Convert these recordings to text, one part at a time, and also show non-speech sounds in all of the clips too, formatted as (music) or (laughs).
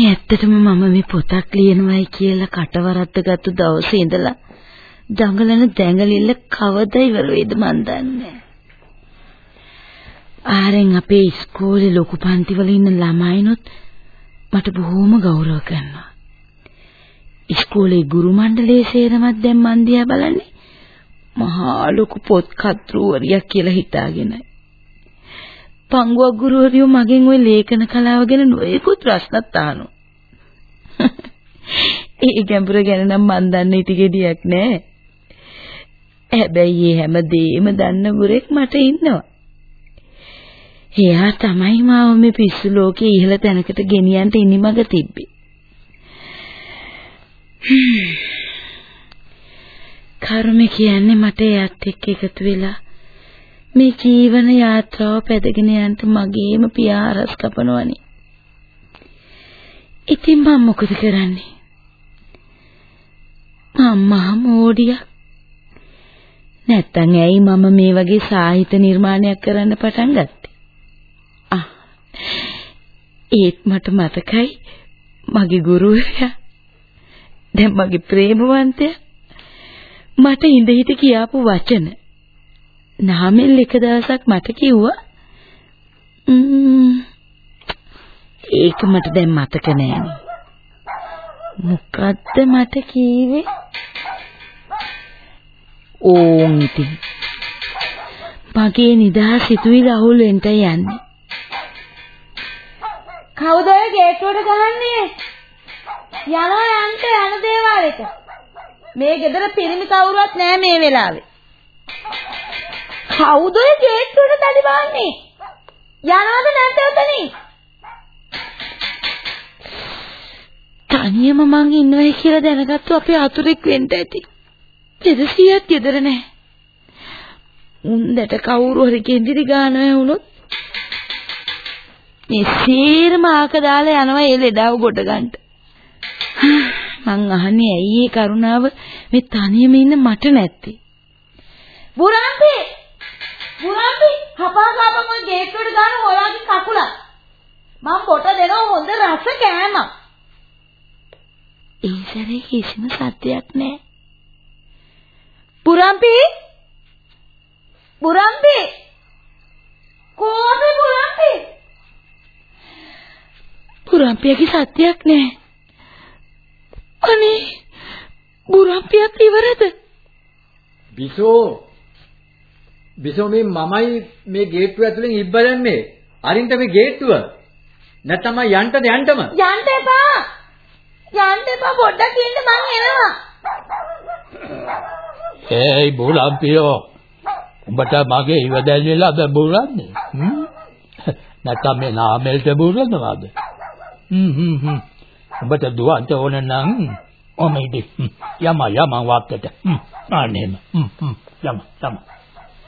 අනේ ඇත්තටම මම මේ පොතක් ලියනවායි කියලා කටවරද්දගත්තු දවසේ ඉඳලා දඟලන දැඟලිල්ල කවද ඉවර වෙයිද මන් දන්නේ ආරෙන් අපේ ඉස්කෝලේ ලොකු පන්තිවල ඉන්න ළමයිනොත් මට බොහොම ගෞරව කරනවා. ඉස්කෝලේ ගුරු මණ්ඩලයේ සේරමත් දැන් මන් දිහා බලන්නේ මහා ලොකු පොත් කතෘවරියක් කියලා හිතාගෙනයි. පංගුවක් ගුරුවරියෝ මගෙන් ওই ලේඛන කලාව ගැන නොයෙකුත් ප්‍රශ්නත් අහනවා. (laughs) ඒ ගැඹුර ගැන නම් මන් දන්නේ ටිකෙදියක් නෑ. හැබැයි මේ හැම දෙයක්ම දන්න ගුරෙක් මට ඉන්නවා. එයා තමයි මාව මේ පිස්සු ලෝකේ ඉහළ තැනකට ගෙනියන්න ඉනිමග තිබ්බේ. (sighs) කර්ම කියන්නේ මට එයත් එක්ක එකතු වෙලා මේ ජීවන යාත්‍රාව පැදගෙන යන්න මගේම පියාරස් කපනවනේ. ඉතින් මම මොකද කරන්නේ? අම්මා මෝඩියක්. නැත්තම් ඇයි මම මේ වගේ සාහිත්‍ය නිර්මාණයක් කරන්න පටන් ගත්තේ? ආ. ඒත් මට මතකයි මගේ ගුරුවරයා දැන් මගේ ප්‍රේමවන්තයා මට ඉඳ හිට කියාපු වචන නාමෙල් එක දවසක් මට කිව්වා. ඒක මට දැන් මතක නෑනේ. මොකද්ද මට කීවේ ඕන් ඉතින්. මගේ නිදහස් සිතුවිලි අහුල් වෙන්න යන්නේ. කවුද ඔය ගේට්ටුවට ගහන්නේ? යනවා යන්න යන දේවාලෙට මේ ගෙදර පිරිමි කවුරුවත් නෑ මේ වෙලාවේ. කවුද ඔය ගේට්ටුවට තඩි බාන්නේ යනවද නැද්ද උතනින් තනියම මං ඉන්නවයි කියලා දැනගත්තු අපේ අතුරෙක් වෙන්න ඇති. දෙදසියක් ගෙදර නැහැ. උන්දට කවුරු හරි කෙන්දිරි ගානවා වුණොත් මේ සීරම ආක දාලා යනවා ඒ ලෙඩාව ගොඩ ගන්න. මං අහන්නේ ඇයි ඒ කරුණාව මේ තනියම ඉන්න මට නැත්තේ? බුරාන්ති! බුරාන්ති! හපා ගාපන් ඔය ගේට්ටුවට ගාන ඔයාගේ කකුල. මම පොට දෙනවා හොඳ රස කෑමක්. ඒ සැරේ කිසිම සත්‍යයක් නැහැ. බුරාම්පි! බුරාම්පි! කොහොමද බුරාම්පි? බුරම්පියගේ සත්‍යයක් නැහැ. අනේ බුරම්පියක් ඉවරද? බිසෝ බිසෝ මේ මමයි මේ ගේට්ටුව ඇතුලෙන් ඉබ්බ දැම්මේ. අරින්ට මේ ගේට්ටුව. නැත්තම් යන්නද යන්නම? යන්න එපා. යන්න එපා පොඩ්ඩක් ඉන්න මං එනවා. ඒයි බුලම්පියෝ. උඹට මගේ ඉවදැල්ලලා බබුරන්නේ. හ්ම්. නැත්තම් මේ නාමෙල්ට බුරනවාද? හ්ම් හ්ම් හ්ම්. උඹට දුවන්ට ඕන නම් ඔම ඉදි. යම යම වාක්කට. හ්ම්. අනේම. හ්ම් හ්ම්. යම යම.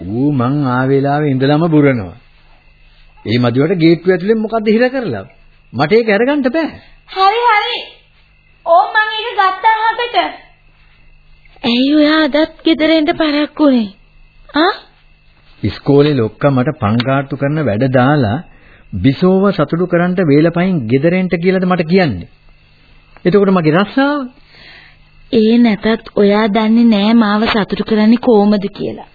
ඌ මං ආ වෙලාවේ ඉඳලම බුරනවා. ඒ මදිවට ගේට්ටුව ඇතුලෙන් මොකද්ද හිර කරලා? මට ඒක අරගන්න බෑ. හරි හරි. ඕම් මං ඒක ගත්තා අහකට. ඇයි ඔයා අදත් ගෙදර එන්න පරක්කුනේ? ආ? ඉස්කෝලේ ලොක්කා මට පංකාට්ටු කරන වැඩ දාලා බිසෝව සතුටු කරන්න වේලපයින් ගෙදරෙන්ට කියලාද මට කියන්නේ. එතකොට මගේ රස්සාව ඒ නැතත් ඔයා දන්නේ නෑ මාව සතුටු කරන්නේ කොහමද කියලා.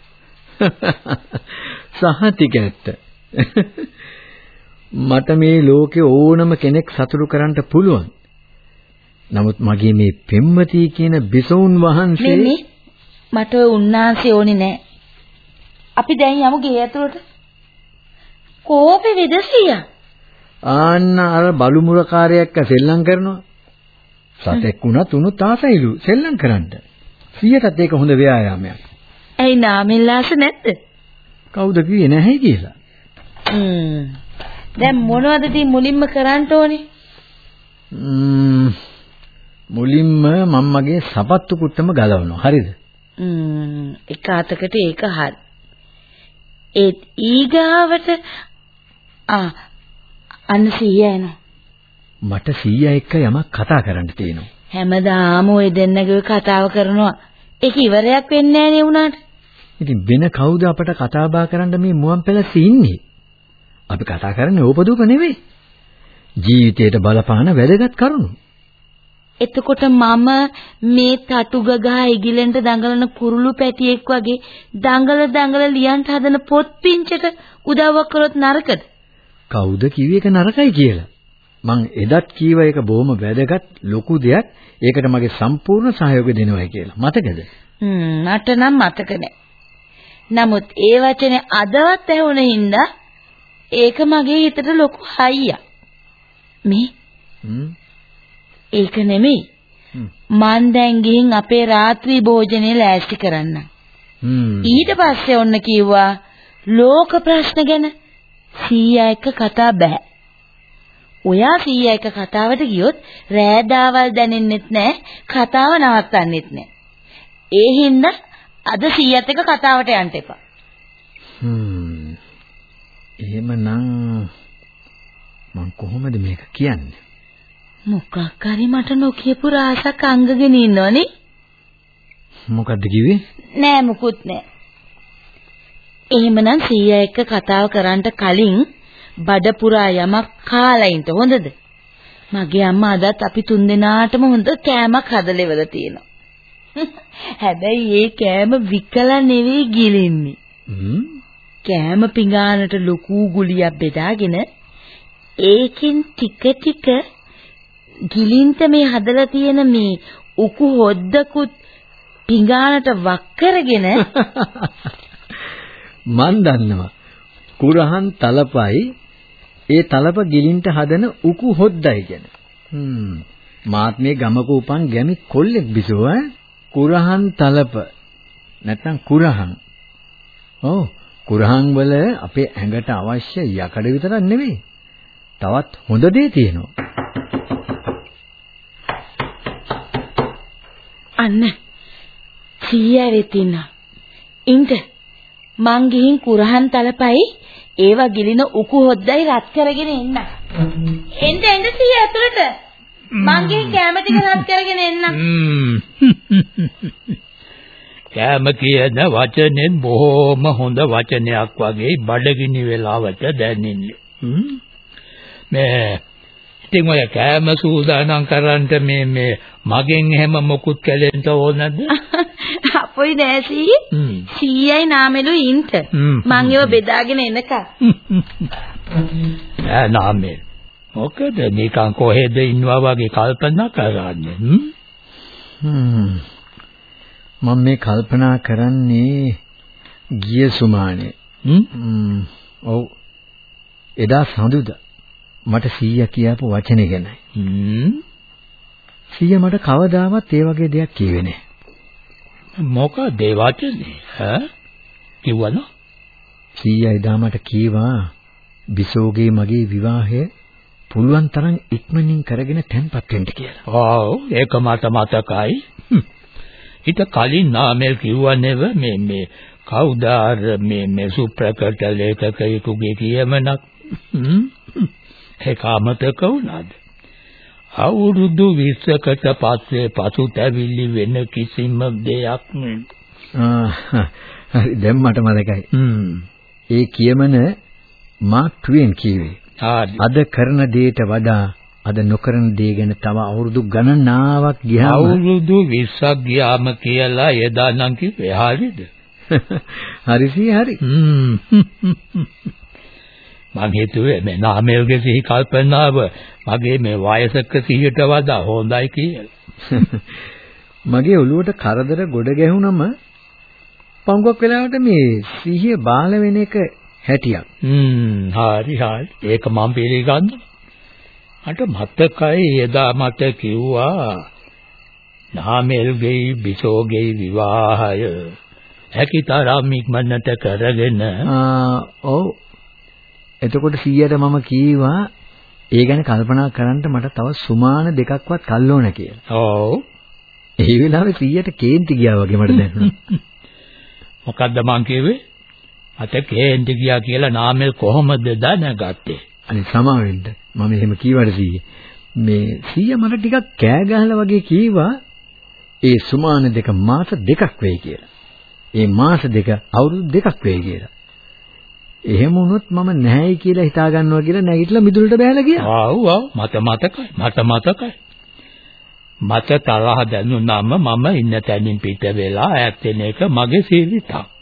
(laughs) සහතික ඇත්ත. (laughs) මට මේ ලෝකේ ඕනම කෙනෙක් සතුටු කරන්න පුළුවන්. නමුත් මගේ මේ පෙම්වතී කියන බිසෝන් වහන්සේ නෙමෙයි මට ඔය උන්නාන්සේ ඕනේ නෑ. අපි දැන් යමු ගේ ඇතුළට. කෝපේ වෙදසියා. ආන්න අර බලු මුරකාරයෙක්ව සෙල්ලම් කරනවා. සතෙක් වුණත් උණුත් ආසයිලු සෙල්ලම් කරන්න. සියයටත් ඒක හොඳ ව්‍යායාමයක්. ඇයි නාමෙල්ලාස නැද්ද? කවුද කිව්වේ නැහැ කියලා? හ්ම්. දැන් මොනවද ඉතින් මුලින්ම කරන්න ඕනේ? ම්ම් මුලින්ම මම මගේ සපත්තු කුට්ටම ගලවනවා. හරිද? ම්ම් එක අතකට ඒක හරි. ඒත් ඊගාවට ආ අන්න සීයා එනවා. මට සීයා එක්ක යමක් කතා කරන්න තියෙනවා. හැමදාම ওই දෙන්නගේ කතාව කරනවා. ඒක ඉවරයක් වෙන්නේ නැහැ නේ උනාට. ඉතින් වෙන කවුද අපට කතා බහ කරන්න මේ මුවන් පැලසේ ඉන්නේ? අපි කතා කරන්නේ ඕපදූප නෙවෙයි. ජීවිතයට බලපාන වැදගත් කරුණු. එතකොට මම මේ තටු ගගා ඉගිලෙන්ට දඟලන කුරුළු පැටියෙක් වගේ දඟල දඟල ලියන්න හදන පොත් පිංචට උදව්වක් කරොත් නරකද? කවුද කිව්වේ ඒක නරකයි කියලා? මං එදත් කීව එක බොහොම වැදගත් ලොකු දෙයක්. ඒකට මගේ සම්පූර්ණ සහයෝගය දෙනවයි කියලා. මතකද? හ්ම් මට නම් මතක නෑ. නමුත් ඒ වචනේ අදවත් ඇහුණ හින්දා ඒක මගේ හිතට ලොකු හයියක්. මේ. ඒක නෙමෙයි. මං දැන් ගිහින් අපේ රාත්‍රී භෝජනේ ලෑස්ති කරන්න. ඊට පස්සේ ඔන්න කිව්වා ලෝක ප්‍රශ්න ගැන සීයා එක්ක කතා බෑ. ඔයා සීයා එක්ක කතාවට ගියොත් රෑදාවල් දැනෙන්නෙත් නෑ කතාව නවත්තන්නෙත් නෑ. ඒ හින්දා අද සීයාත් එක්ක කතාවට යන්න එපා. හ්ම්. එහෙමනම් මං කොහොමද මේක කියන්නේ? මොකක් හරි මට නොකියපු රාසක් අංගගෙන ඉන්නවනේ. මොකද්ද කිව්වේ? නෑ මුකුත් නෑ. එහෙමනම් සීයා එක්ක කතාව කරන්න කලින් බඩ පුරා යමක් කාලා ඉන්න හොඳද? මගේ අම්මා අදත් අපි තුන්දෙනාටම හොඳ කෑමක් හදලා ඉවරලා තියෙනවා. (laughs) හැබැයි ඒ කෑම විකලා නෙවෙයි ගිලින්නේ. කෑම පිඟානට ලොකු ගුලියක් බෙදාගෙන ඒකෙන් ටික ටික ගිලින්ත මේ හදලා තියෙන මේ උකු හොද්දකුත් පිඟානට වක් කරගෙන (laughs) මන් දන්නවා. කුරහන් තලපයි ඒ තලප ගිලින්ට හදන උකු හොද්දයි කියන. හ්ම්. මාත් මේ ගමක උපන් ගැමි කොල්ලෙක් බිසෝ ඈ. කුරහන් තලප. නැත්තම් කුරහන්. ඔව්. කුරහන් වල අපේ ඇඟට අවශ්‍ය යකඩ විතරක් නෙවෙයි. තවත් හොඳ දේ තියෙනවා. අන්න සීයා වෙත් ඉන්නවා. ඉන්ට මං ගිහින් කුරහන් තලපයි ඒවා ගිලින උකු හොද්දයි රත් කරගෙන එන්න. එන්න එන්න සීයා ඇතුළට. මං ගිහින් කැම ටික රත් කරගෙන එන්න. (laughs) කෑම කියන වචනෙන් බොහොම හොඳ වචනයක් වගේ බඩගිනි වෙලාවට දැනෙන්නේ. මේ ඉතින් ඔය කෑම සූදානම් කරන්ට මේ මේ මගෙන් එහෙම මොකුත් කැලෙන්න ඕනද? (laughs) අපොයි. හ්ම්. සීයයි නාමෙලු ඉන්ට. මං ඒව බෙදාගෙන එනකම්. (laughs) ඈ නාමේ. මොකද නිකන් කොහෙද ඉන්නවා වගේ කල්පනා කරන්නේ? මම මේ කල්පනා කරන්නේ ගිය සුමානේ. ඔව්. එදා සඳුදා මට සීයා කියපු වචනේ ගැනයි. හ්ම්. සීයා මට කවදාවත් ඒ වගේ දෙයක් කිව්වේ නෑ. මොකද ඒ වචනේ? ඈ? කිව්වද? සීයා එදා මට කීවා බිසෝගේ මගේ විවාහය පුළුවන් තරම් ඉක්මනින් කරගෙන තැන්පත් වෙන්න කියලා. ඔව් ඒක මට මතකයි. ඊට කලින් නාමල් කිව්වා නෙව මේ මේ කවුද අර මේ මේ සුප්‍රකට ලේඛකයෙකුගේ කියමනක්. ඒක අමතක වුණාද? අවුරුදු 20කට පස්සේ පසුතැවිලි වෙන කිසිම දෙයක් හරි දැන් මට මතකයි. හ්ම්. ඒ කියමන මාක් ට්වෙන් කිව්වේ. අද කරන දේට වඩා අද නොකරන දේ ගැන තව අවුරුදු ගණනාවක් ගියාම අවුරුදු 20ක් ගියාම කියලා එදා නම් කිව්වේ හරියද? හරිසිය (laughs) හරි. මං හිතුවේ මේ නාමල්ගේ සිහි කල්පනාව මගේ මේ වයසක සිහියට වඩා හොඳයි කියලා. (laughs) මගේ ඔළුවට කරදර ගොඩ ගැහුනම පංගුවක් වෙලාවට මේ සිහිය බාල වෙන එක හැටියක්. හ්ම් හරි හරි ඒක මම පිළිගන්නවා. මට මතකයි එදා මට කිව්වා නාමල්ගේ බිසෝගේ විවාහය හැකිතරම් ඉක්මනට කරගෙන ආ ඔව්. එතකොට සීයට මම කීවා ඒ ගැන කල්පනා කරන්න මට තව සුමාන දෙකක්වත් කල් ඕන කියලා. ඔව්. ඒ වෙලාවේ 100ට කේන්ති ගියා වගේ මට දැනුණා. (laughs) මොකද්ද මං කිව්වේ? අත කේන්ති ගියා කියලා නාමල් කොහොමද දැනගත්තේ? අනේ සමාවෙන්න මම එහෙම කීවට සීයේ මේ සීයා මට ටිකක් කෑ ගහලා වගේ කීවා ඒ සුමාන දෙක මාස දෙකක් වෙයි කියලා. ඒ මාස දෙක අවුරුදු දෙකක් වෙයි කියලා. එහෙම වුණොත් මම නැහැයි කියලා හිතා ගන්නවා කියලා නැගිටලා මිදුලට බෑලා ගියා. ආව් ආව් මට මතකයි මට මතකයි. මට තරහ දැනුනම මම ඉන්න තැනින් පිට වෙලා ඈත් වෙන එක මගේ සීවිතක්.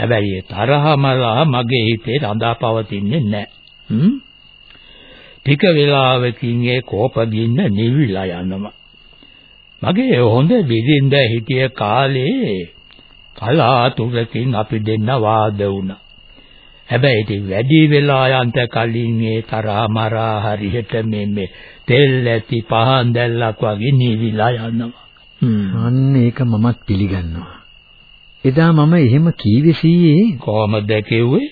හැබැයි ඒ තරහමලා මගේ හිතේ රඳා පවතින්නේ නැහැ. ටික වෙලාවකින් ඒ කෝපගින්න නිවිලා යනවා. මගේ හොඳ බිරිඳ හිටිය කාලේ කලාතුරකින් අපි දෙන්න වාද වුණා. හැබැයි ඉතින් වැඩි වෙලා යන්ත කලින් ඒ තරහා මරා හරියට මේ මේ තෙල් ඇති පහන් දැල්ලක් වගේ නිවිලා යනවා. අන්න ඒක මමත් පිළිගන්නවා. එදා මම එහෙම කීවේ සීයේ කොහමද කිව්වේ?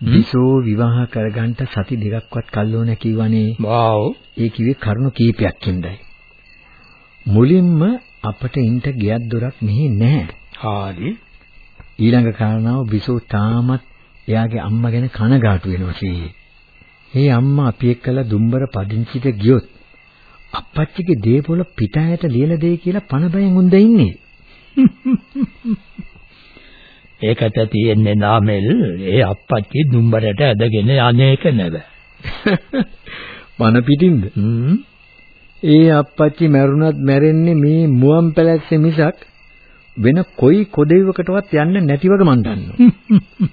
විසෝ විවාහ කරගන්න සති දෙකක්වත් කල්ලෝන කිව්වනේ. වාව්. ඒ කිව්වේ කරුණු කීපයක් හින්දායි. මුලින්ම අපට ඉන්ට ගියක් දොරක් මෙහි නැහැ. හරි. ඊළඟ කාරණාව විසෝ තාමත් එයාගේ අම්මා ගැන කනගාටු වෙනවා සීයේ. ඒ අම්මා අපි එක්කලා දුම්බර පදිංචිට ගියොත් අප්පච්චිගේ දේපොළ පිටායට ලියලා දෙයි කියලා පණ බයෙන් උන්ද ඉන්නේ. (laughs) ඒකට තියෙන්නේ නාමෙල් ඒ අප්පච්චි දුම්බරට ඇදගෙන අනේක නැව. (laughs) පණ පිටින්ද? ඒ අප්පච්චි මැරුණත් මැරෙන්නේ මේ මුවන් පැලැස්සේ මිසක් වෙන කොයි කොදෙව්වකටවත් යන්නේ නැති වගේ මන් දන්නවා. (laughs)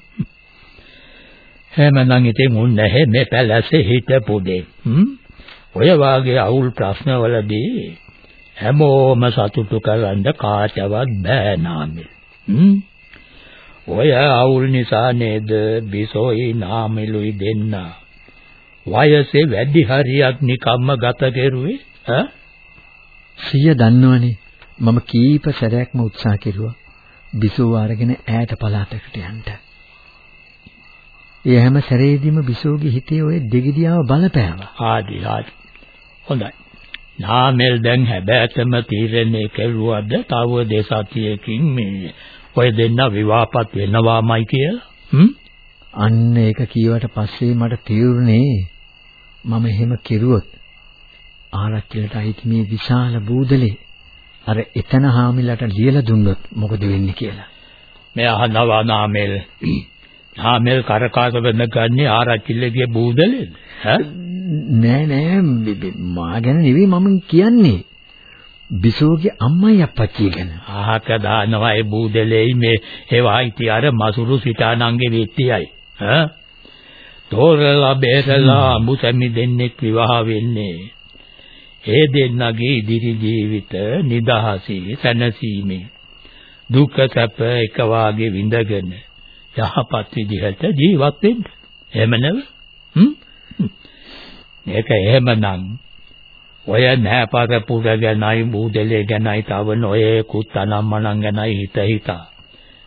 හැමනම් ඉතින් උන් නැහැ මේ පැලැස්සේ හිටපු දෙ. ඔය වාගේ අවුල් ප්‍රශ්නවලදී හැමෝම සතුටු කරන්න කාටවත් බෑ නාමෙල්. ඔය අවුල් නිසා නේද බිසෝයි නාමෙලුයි දෙන්න. වයසේ වැඩි හරියක් නිකම්ම ගත කෙරුවේ ඈ සිය දන්නවනේ මම කීප සැරයක්ම උත්සාහ කෙරුවා බිසෝ අරගෙන ඈත පළාතකට යන්න. ඒ හැම සැරේදීම බිසෝගේ හිතේ ওই දෙගිඩියාව බලපෑවා. ආදි ආදි. හොඳයි. නාමල් දැන් හැබෑටම තීරණය කෙරුවද තව දෙසතියකින් මේ ඔය දෙන්න විවාහපත් වෙනවාමයි කියලා? හ්ම්? අන්න ඒක කීවට පස්සේ මට තීරණේ මම එහෙම කෙරුවොත් ආරච්චිලට අයිති මේ විශාල බූදලේ අර එතන හාමිලට ලියලා දුන්නොත් මොකද වෙන්නේ කියලා. මේ අහනවා නාමල්. නාමල් කරකාස වෙන ගන්නේ ආරච්චිලගේ බූදලේද? ඈ? නෑ නෑ මා ගැන නෙවෙයි මම කියන්නේ. බිසෝගේ අම්මයි අප්පච්චි ගැන. ආහක දානවා ඒ බූදලෙයි මේ ඒවා ඉති අර මසුරු සිතානන්ගේ වෙත්තියයි. ඈ? තෝරලා බේරලා මුසැමි දෙන්නෙක් විවාහ වෙන්නේ. ඒ දෙන්නගේ ඉදිරි ජීවිත නිදහසේ සැනසීමේ දුක සැප එක වාගේ විඳගෙන යහපත් විදිහට ජීවත් වෙන්න. එහෙම නෙව? හ්ම්? මේක එහෙමනම් ඔය නෑපාර පුර ගැනයි බූදලේ ගැනයි තව නොයෙකුත් අනම්මනම් ගැනයි හිත හිතා.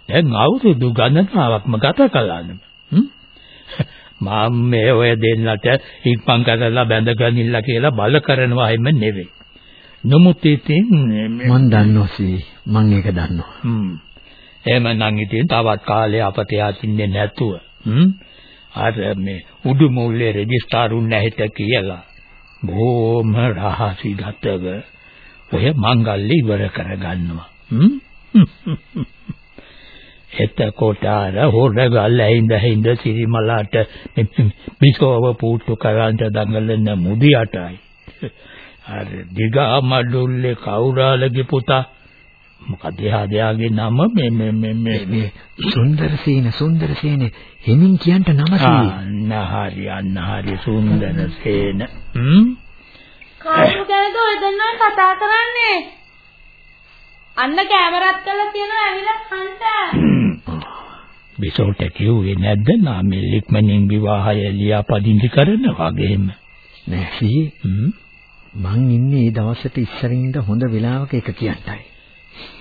දැන් අවුරුදු ගණනාවක්ම ගත කළානේ. (laughs) මම මේ ඔය දෙන්නට ඉක්මන් කරලා බැඳගනින්න කියලා බල කරනවා එම නෙවෙයි. නමුත් ඉතින් මන් දන්නවා සී මන් ඒක දන්නවා. හ්ම්. එහෙමනම් ඉතින් තවත් කාලේ අපත යතින්නේ නැතුව හ්ම් අර මේ උඩු මුල්ලේ රෙජිස්ටාරුන් නැහිට කියලා බොහොම රහසිගතව ඔය මංගල්‍ය ඉවර කරගන්නවා. හ්ම්. (laughs) එතකොට අර හොරගල් ඇහිඳ හිඳ සිරිමලාට බිසෝව පුට්ටු කරන්ට දඟලන මුදියටයි. (laughs) අර දිගා මඩුල්ලේ කවුරාලගේ පුතා මොකද එයාගේ නම මේ මේ මේ මේ මේ සුන්දරසේන සුන්දරසේන හෙමින් කියන්ට නම අන්න හරි අන්න හරි සුන්දරසේන හ්ම්? කාටු ගැනද ඔය දෙන්නා කතා කරන්නේ? අන්න කැමරාත් කරලා තියෙනවා ඇවිල්ලා කන්ට බිසෝට කිව්වේ නැද්ද? නාමෙල් ඉක්මනින් විවාහය ලියාපදිංචි කරන වගේම. නෑ සී හ්ම්? මං ඉන්නේ මේ දවසට ඉස්සරින්ද හොඳ වෙලාවක එක කියන්ටයි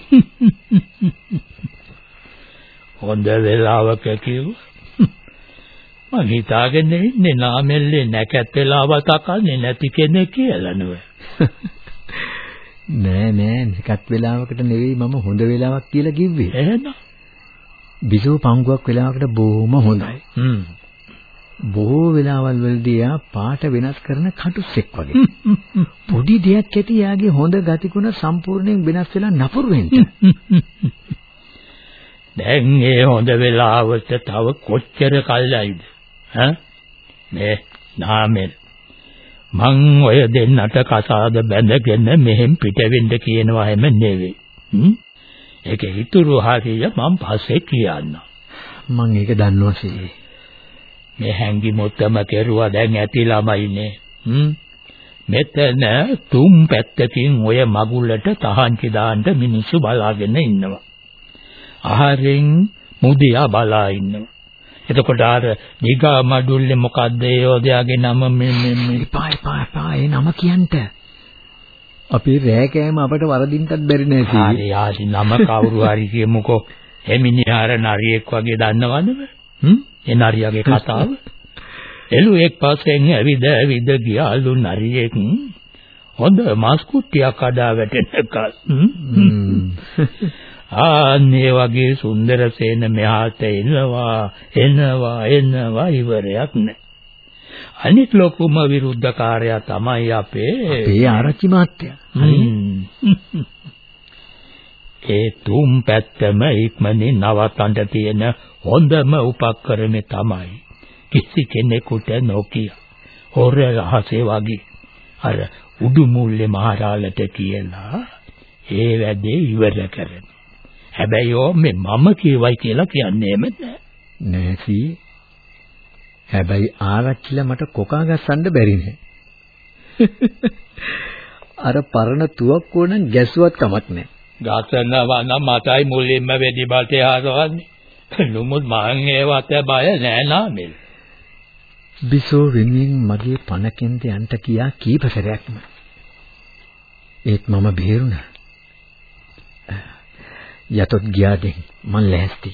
(laughs) හොඳ වෙලාවක කිව්ව මං හිතාගෙන ඉන්නේ නාමෙල්ලේ නැකත් වෙලාව තකන්නේ නැති කෙනෙක් කියලා නුව. (laughs) නෑ නෑ නිකත් වෙලාවකට නෙවෙයි මම හොඳ වෙලාවක් කියලා කිව්වේ. එහෙනම් බිසෝ පංගුවක් වෙලාවකට බොහොම හොඳයි. හ්ම්. බොහෝ වෙලාවල් වලදී යා පාට වෙනස් කරන කටුස්සෙක් වගේ. (laughs) පොඩි දෙයක් ඇති යාගේ හොඳ ගතිගුණ සම්පූර්ණයෙන් වෙනස් වෙලා නපුරු වෙන්න. (laughs) දැන් ඒ හොඳ වෙලාවට තව කොච්චර කල්යයිද? ඈ මේ නාමෙල් මං ඔය දෙන්නට කසාද බැඳගෙන මෙහෙන් පිට වෙන්න කියනවා හැම නෙවෙයි. හ්ම්? ඒක හිතුරු හරිය මං පස්සේ කියන්නම්. මං ඒක දන්නවා සී. මේ හැංගි මොත්තම කෙරුවා දැන් ඇති ළමයිනේ. හ්ම්? මෙතන තුන් පැත්තකින් ඔය මගුලට තහංචි දාන්න මිනිස්සු බලාගෙන ඉන්නවා. ආහාරෙන් මුදියා බලා ඉන්නවා. එතකොට අර දිගා මඩුල්ලේ මොකද්ද ඒ ඔදයාගේ නම මේ මේ එපා එපා එපා ඒ නම කියන්ට. අපේ රෑ කෑම අපට වරදින්නත් බැරි නෑ සී. හරි ආසි නම කවුරු හරි කියමුකෝ එමිනිහාර නරියෙක් වගේ දන්නවද හ්ම් ඒ නරියාගේ කතාව. එළුවෙක් පස්සෙන් ඇවිද ඇවිද ගියාලු නරියෙක් හොඳ මස් කුට්ටියක් අඩා වැටෙනකල් ආන්නේ වගේ සුන්දර සේන මෙහාට එනවා එනවා එනවා ඉවරයක් නැහැ අනිත් ලොකුම විරුද්ධකාරයා තමයි අපේ අපේ ආරච්චි මහත්තයා. හරි. ඒ තුන් පැත්තම ඉක්මනින් නවත්තන්න තියෙන හොඳම උපකරණය තමයි කිසි කෙනෙකුට නොකිය. හොර රහසේ වගේ අර උඩු මුල්ලේ මහරාලට කියලා ඒ වැඩේ ඉවර කරන. හැබැයි ඕ මේ මම කියවයි කියලා කියන්නේ නැහැ. නෑසි. හැබැයි ආරච්චිලා මට කොකා ගස්සන්න බැරි නෑ. (laughs) අර පරණ තුවක්කුව නම් ගැසුවත් කමක් නෑ. ගසනවා නම් මතයි මුලින්ම වෙඩි බල්ටේ හරවන්නේ. නමුත් මං ඒවට බය නෑ නාමෙල්. බිසෝ වෙනුවෙන් මගේ පණකෙන්ද යන්ට කියා කීප සැරයක්ම. ඒත් මම බේරුණා. යතොත් ගියාදෙන් මං ලෑස්ති.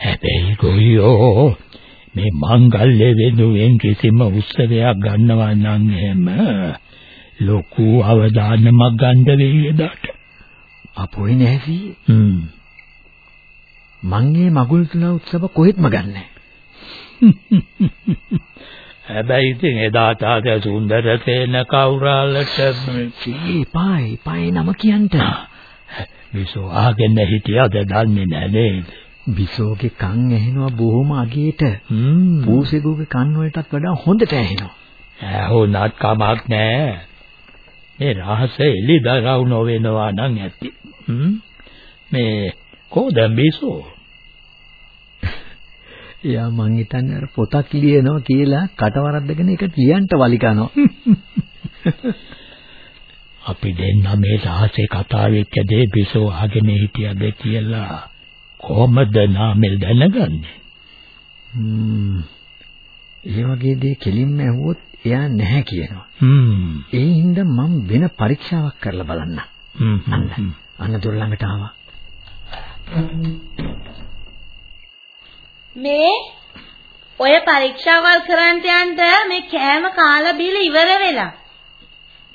හැබැයි ගොයියෝ මේ මංගල්‍ය වෙනුවෙන් කිසිම උත්සවයක් ගන්නවා නම් එහෙම ලොකු අවධානමක් ගන්න වෙයි එදාට. අපොයි නැසි. හ්ම්. මං මේ මගුල් තුන උත්සව කොහෙත්ම ගන්නෑ. (laughs) හැබැයි ඉතින් එදාට ආද සුන්දර තේන කවුරාලට සී පායි පායි නම කියන්ට. විසෝ ආගෙන හිටියද දන්නේ නැහැ නේද? බිසෝගේ කන් ඇහෙනවා බොහොම අගේට. හ්ම්. පූසෙකුගේ කන් වලටත් වඩා හොඳට ඇහෙනවා. ඇහුණත් කමක් නැහැ. මේ රහස එලි දරව් නොවෙනවා නම් ඇති. මේ කොහොද බිසෝ? එයා මං හිතන්නේ අර පොතක් ලියනවා කියලා කටවරද්දගෙන ඒක ලියන්න වලි කරනවා. (laughs) අපි දෙන්න මේ රහසේ කතා වෙච්ච දේ බිසෝ අහගෙන හිටියද කියලා කොහොමද නාමල් දැනගන්නේ? හ්ම්. ඒ වගේ දේ කෙලින්ම ඇහුවොත් එයා නැහැ කියනවා. හ්ම්. ඒ හින්දා මම වෙන පරීක්ෂාවක් කරලා බලන්න. හ්ම්. අන්න. අන්න දොර ළඟට ආවා. මේ ඔය පරීක්ෂාවල් කරන්ට යන්න මේ කෑම කාලා බීලා ඉවර වෙලා.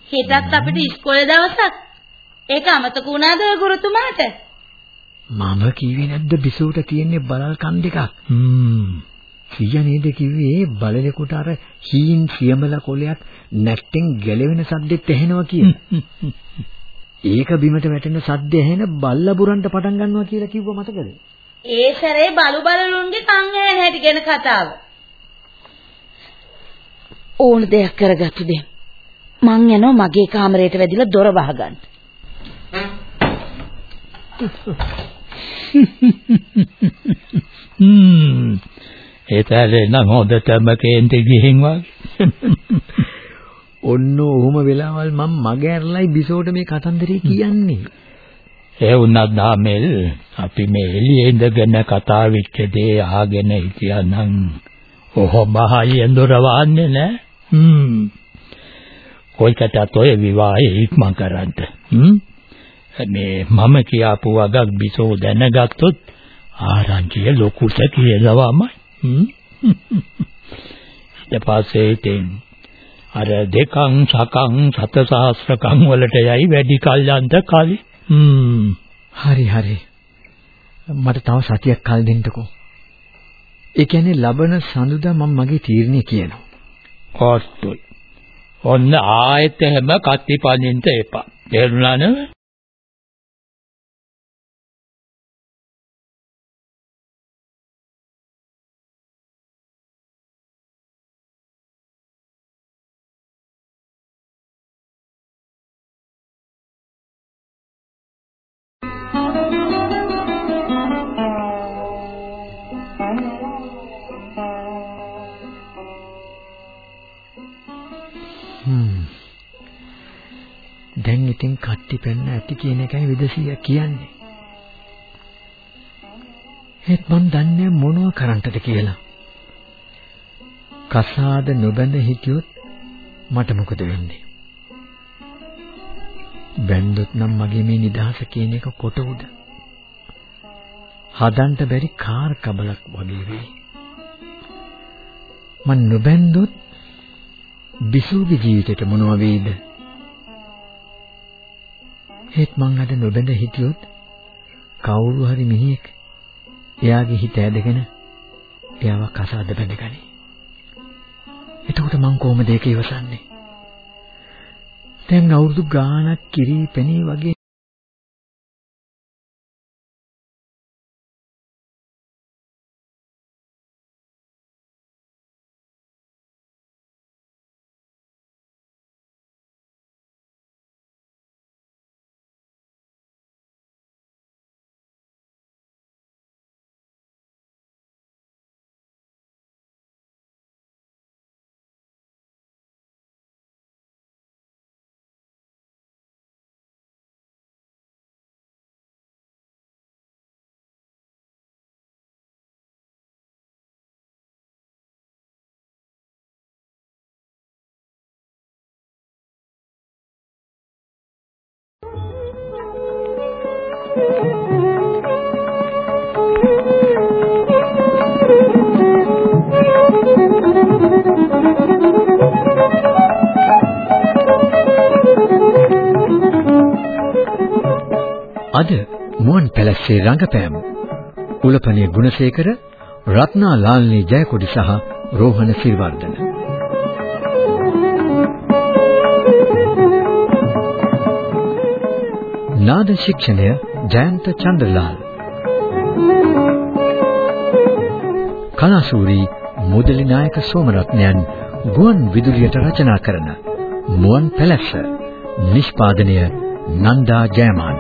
හෙටත් අපිට ඉස්කෝලේ දවසක්. ඒක අමතක වුණාද ඔය ගුරුතුමාට? මම කිව්වේ නැද්ද බිසෝට තියෙන්නේ බලල් කන් දෙකක්. හ්ම්. සීයා නේද කිව්වේ බලලෙකුට අර හීන් සියමල කොලයක් නැට්ටෙන් ගැලවෙන සද්දෙත් ඇහෙනවා කියලා. (laughs) ඒක බිමට වැටෙන සද්ද ඇහෙන බල්ලබුරන්ට පටන් ගන්නවා කියලා කිව්ව මතකද? ඒ සැරේ බලු බලලුන්ගේ කන් ඇහෙන හැටි ගැන කතාව. ඕන දෙයක් කරගත්තු දෙ. මං යනවා මගේ කාමරයට වැදිලා දොර වහගන්න. (laughs) (laughs) හ්ම්. ඒතරේ නම් හොදටම කේන්ති ගිහින් වගේ. (laughs) ඔන්න ඔහොම වෙලාවල් මම මග ඇරලයි බිසෝට මේ කතන්දරේ කියන්නේ. ඒ වුණත් නාමල් අපි මේ එළියේ ඉඳගෙන කතා වෙච්ච දේ අහගෙන හිටියානම් ඔහොම හයියෙන් දොර වහන්නේ නැහැ. හ්ම්. කොයිකටත් ඔය විවාහය ඉක්මන් කරන්න. හ්ම්. මේ මම කියාපු වගක් බිසෝ දැනගත්තොත් ආරංචිය ලොකුට කියලාමයි. හ්ම්. (laughs) පස්සේ ඉතින් අර දෙකං සකං සත සහස්‍රකං වලට යයි වැඩි කල්. යන්න කලින් හ්ම්. හරි හරි. මට තව සතියක් කල් දෙන්නකෝ. ඒ කියන්නේ ලබන සඳුදා මම මගේ තීරණය කියනවා. ඔස්තුයි. ඔන්න ආයෙත් එහෙම කත්ති පනින්න එපා. තේරුණා නේද දැන් ඉතින් කට්ටි පෙන්න ඇති කියන එකයි විදසිය කියන්නේ. ඒත් මන් දන්නේ මොනව කරන්නද කියලා. කසාද නොබැඳ හිටියොත් මට මොකද වෙන්නේ? බැන්දොත් නම් මගේ මේ නිදහස කියන එක කොට උඩ. හදන්න බැරි කාර් කබලක් වගේ වෙයි. මන් නොබැන්දොත් බිසුගේ ජීවිතේට මොනව වෙයිද? ඒත් මං අද නොබැඳ හිටියොත් කවුරු හරි මිනිහෙක් එයාගේ හිත ඇදගෙන එයාව කසාද බැඳගනි. එතකොට මං කොහොමද ඒක ඉවසන්නේ? දැන් අවුරුදු ගාණක් කිරි පෙනී වගේ මුවන් පැලස්සේ රංගපෑම් උලපනේ ගුණසේකර රත්නා ලාල්නී ජයකොඩි සහ රෝහණ සිරිවර්ධන. නාද ශික්ෂණය ජයන්ත චන්ද්‍රලාල් කලාසූරි මුදලි නායක සෝමරත්නයන් ගුවන් විදුලියට රචනා කරන මුවන් පැලස්ස නිෂ්පාදනය නන්දා ජයමාන්න.